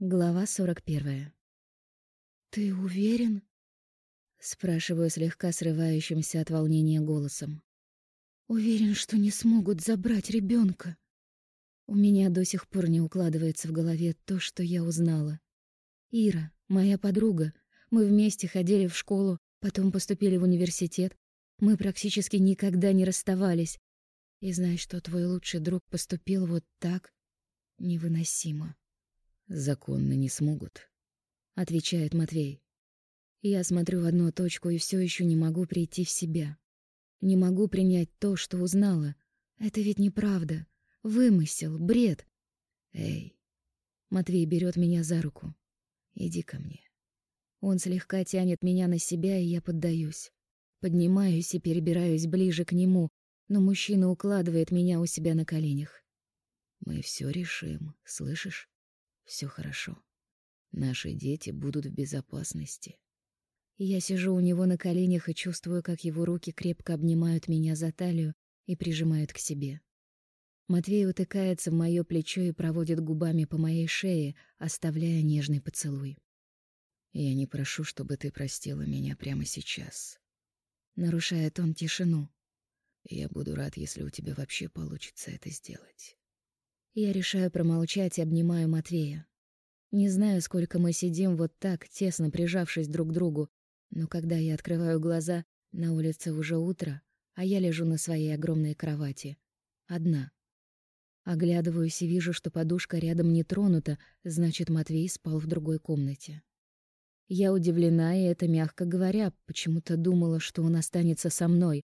Глава 41. «Ты уверен?» Спрашиваю слегка срывающимся от волнения голосом. «Уверен, что не смогут забрать ребенка. У меня до сих пор не укладывается в голове то, что я узнала. Ира, моя подруга, мы вместе ходили в школу, потом поступили в университет. Мы практически никогда не расставались. И знать, что твой лучший друг поступил вот так, невыносимо. Законно не смогут, отвечает Матвей. Я смотрю в одну точку и все еще не могу прийти в себя. Не могу принять то, что узнала. Это ведь неправда. Вымысел, бред. Эй. Матвей берет меня за руку. Иди ко мне. Он слегка тянет меня на себя, и я поддаюсь. Поднимаюсь и перебираюсь ближе к нему, но мужчина укладывает меня у себя на коленях. Мы все решим, слышишь? Все хорошо. Наши дети будут в безопасности. Я сижу у него на коленях и чувствую, как его руки крепко обнимают меня за талию и прижимают к себе. Матвей утыкается в моё плечо и проводит губами по моей шее, оставляя нежный поцелуй. Я не прошу, чтобы ты простила меня прямо сейчас. Нарушает он тишину. Я буду рад, если у тебя вообще получится это сделать. Я решаю промолчать и обнимаю Матвея. Не знаю, сколько мы сидим вот так, тесно прижавшись друг к другу, но когда я открываю глаза, на улице уже утро, а я лежу на своей огромной кровати. Одна. Оглядываюсь и вижу, что подушка рядом не тронута, значит, Матвей спал в другой комнате. Я удивлена, и это мягко говоря, почему-то думала, что он останется со мной.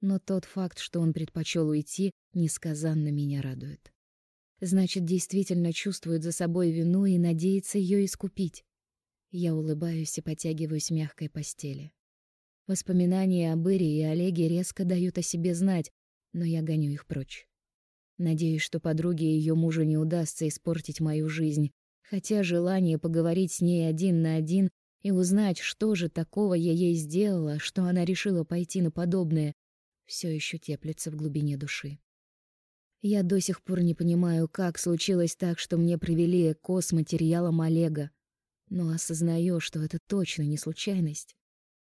Но тот факт, что он предпочел уйти, несказанно меня радует. Значит, действительно чувствует за собой вину и надеется ее искупить. Я улыбаюсь и потягиваюсь в мягкой постели. Воспоминания об Ире и Олеге резко дают о себе знать, но я гоню их прочь. Надеюсь, что подруге и ее мужу не удастся испортить мою жизнь, хотя желание поговорить с ней один на один и узнать, что же такого я ей сделала, что она решила пойти на подобное, все еще теплится в глубине души. Я до сих пор не понимаю, как случилось так, что мне привели ЭКО с материалом Олега. Но осознаю, что это точно не случайность.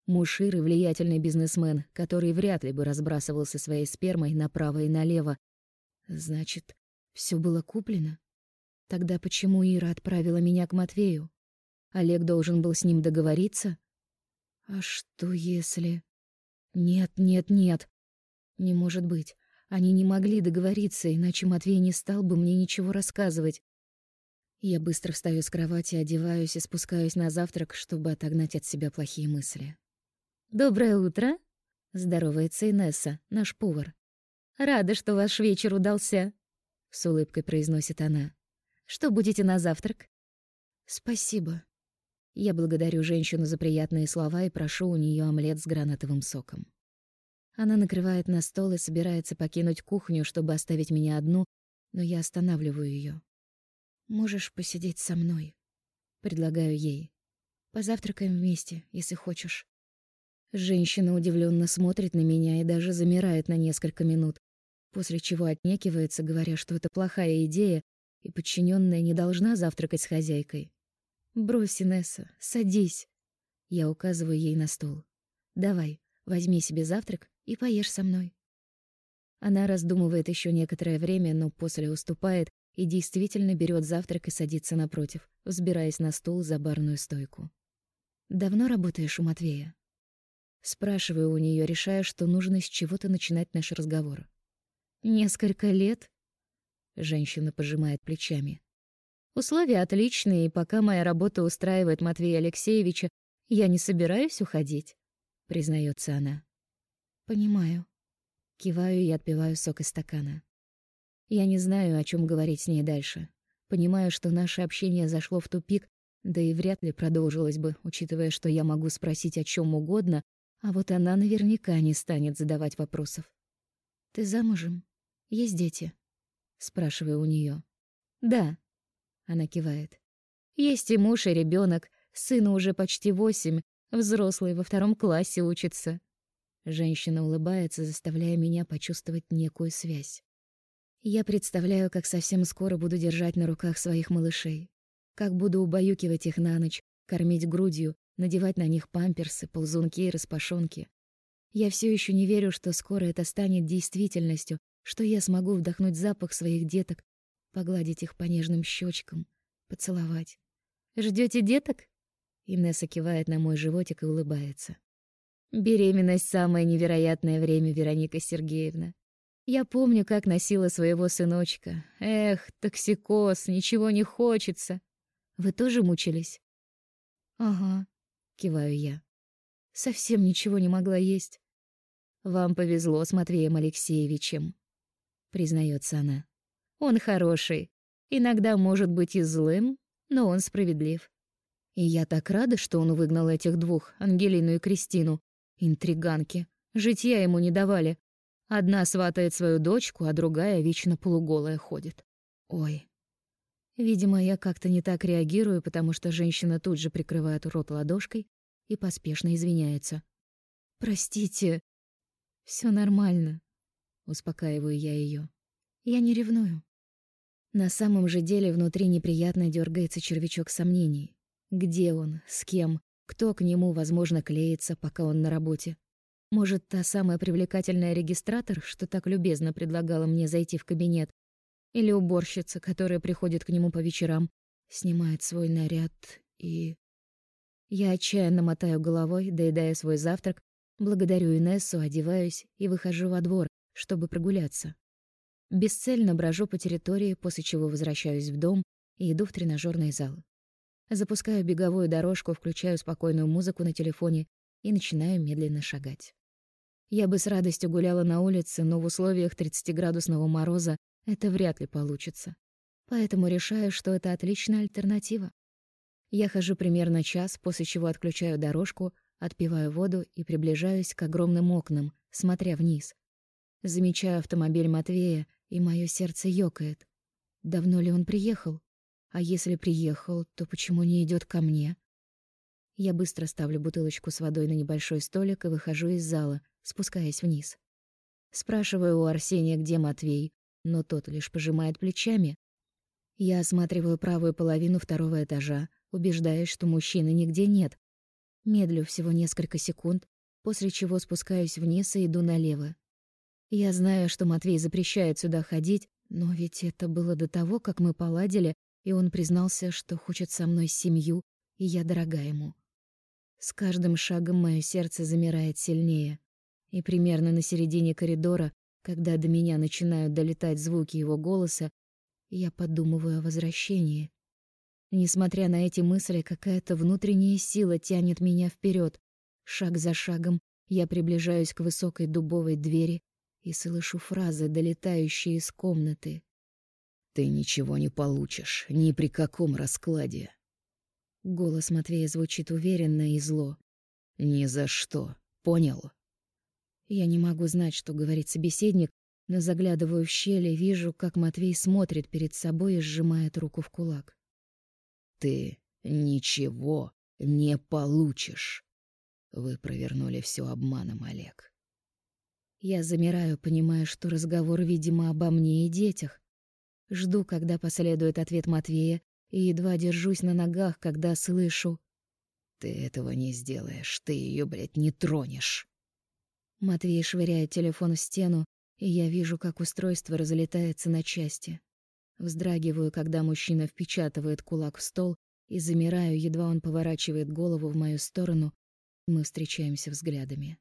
Мушир влиятельный бизнесмен, который вряд ли бы разбрасывался своей спермой направо и налево. Значит, все было куплено? Тогда почему Ира отправила меня к Матвею? Олег должен был с ним договориться? А что если... Нет, нет, нет. Не может быть. Они не могли договориться, иначе Матвей не стал бы мне ничего рассказывать. Я быстро встаю с кровати, одеваюсь и спускаюсь на завтрак, чтобы отогнать от себя плохие мысли. «Доброе утро!» — здоровается Инесса, наш повар. «Рада, что ваш вечер удался!» — с улыбкой произносит она. «Что будете на завтрак?» «Спасибо». Я благодарю женщину за приятные слова и прошу у нее омлет с гранатовым соком. Она накрывает на стол и собирается покинуть кухню, чтобы оставить меня одну, но я останавливаю ее. «Можешь посидеть со мной», — предлагаю ей. «Позавтракаем вместе, если хочешь». Женщина удивленно смотрит на меня и даже замирает на несколько минут, после чего отнекивается, говоря, что это плохая идея, и подчиненная не должна завтракать с хозяйкой. «Брось, Инесса, садись». Я указываю ей на стол. «Давай, возьми себе завтрак и поешь со мной. Она раздумывает еще некоторое время, но после уступает и действительно берет завтрак и садится напротив, взбираясь на стул за барную стойку. «Давно работаешь у Матвея?» Спрашиваю у нее, решая, что нужно с чего-то начинать наш разговор. «Несколько лет?» Женщина пожимает плечами. «Условия отличные, и пока моя работа устраивает Матвея Алексеевича, я не собираюсь уходить», — признается она. Понимаю. Киваю и отпиваю сок из стакана. Я не знаю, о чем говорить с ней дальше. Понимаю, что наше общение зашло в тупик, да и вряд ли продолжилось бы, учитывая, что я могу спросить о чем угодно, а вот она наверняка не станет задавать вопросов. «Ты замужем? Есть дети?» Спрашиваю у нее. «Да», — она кивает. «Есть и муж, и ребенок. Сыну уже почти восемь, взрослый во втором классе учится. Женщина улыбается, заставляя меня почувствовать некую связь. Я представляю, как совсем скоро буду держать на руках своих малышей, Как буду убаюкивать их на ночь, кормить грудью, надевать на них памперсы, ползунки и распашонки. Я все еще не верю, что скоро это станет действительностью, что я смогу вдохнуть запах своих деток, погладить их по нежным щечкам, поцеловать. Ждете деток? Инесса кивает на мой животик и улыбается. Беременность самое невероятное время, Вероника Сергеевна. Я помню, как носила своего сыночка. Эх, токсикоз, ничего не хочется. Вы тоже мучились? Ага, киваю я. Совсем ничего не могла есть. Вам повезло с Матвеем Алексеевичем, признается она. Он хороший. Иногда может быть и злым, но он справедлив. И я так рада, что он выгнал этих двух, Ангелину и Кристину. Интриганки. Житья ему не давали. Одна сватает свою дочку, а другая вечно полуголая ходит. Ой. Видимо, я как-то не так реагирую, потому что женщина тут же прикрывает рот ладошкой и поспешно извиняется. «Простите, все нормально», — успокаиваю я ее. «Я не ревную». На самом же деле внутри неприятно дергается червячок сомнений. Где он? С кем? Кто к нему, возможно, клеится, пока он на работе? Может, та самая привлекательная регистратор, что так любезно предлагала мне зайти в кабинет? Или уборщица, которая приходит к нему по вечерам, снимает свой наряд и... Я отчаянно мотаю головой, доедая свой завтрак, благодарю Инессу, одеваюсь и выхожу во двор, чтобы прогуляться. Бесцельно брожу по территории, после чего возвращаюсь в дом и иду в тренажерный зал. Запускаю беговую дорожку, включаю спокойную музыку на телефоне и начинаю медленно шагать. Я бы с радостью гуляла на улице, но в условиях 30-градусного мороза это вряд ли получится. Поэтому решаю, что это отличная альтернатива. Я хожу примерно час, после чего отключаю дорожку, отпиваю воду и приближаюсь к огромным окнам, смотря вниз. Замечаю автомобиль Матвея и мое сердце ёкает. Давно ли он приехал? А если приехал, то почему не идет ко мне? Я быстро ставлю бутылочку с водой на небольшой столик и выхожу из зала, спускаясь вниз. Спрашиваю у Арсения, где Матвей, но тот лишь пожимает плечами. Я осматриваю правую половину второго этажа, убеждаясь, что мужчины нигде нет. Медлю всего несколько секунд, после чего спускаюсь вниз и иду налево. Я знаю, что Матвей запрещает сюда ходить, но ведь это было до того, как мы поладили, и он признался, что хочет со мной семью, и я дорога ему. С каждым шагом мое сердце замирает сильнее, и примерно на середине коридора, когда до меня начинают долетать звуки его голоса, я подумываю о возвращении. Несмотря на эти мысли, какая-то внутренняя сила тянет меня вперед. Шаг за шагом я приближаюсь к высокой дубовой двери, и слышу фразы, долетающие из комнаты. «Ты ничего не получишь, ни при каком раскладе». Голос Матвея звучит уверенно и зло. «Ни за что. Понял?» Я не могу знать, что говорит собеседник, но заглядываю в щель и вижу, как Матвей смотрит перед собой и сжимает руку в кулак. «Ты ничего не получишь. Вы провернули все обманом, Олег. Я замираю, понимая, что разговор, видимо, обо мне и детях. Жду, когда последует ответ Матвея, и едва держусь на ногах, когда слышу. «Ты этого не сделаешь, ты ее, блядь, не тронешь». Матвей швыряет телефон в стену, и я вижу, как устройство разлетается на части. Вздрагиваю, когда мужчина впечатывает кулак в стол, и замираю, едва он поворачивает голову в мою сторону, мы встречаемся взглядами.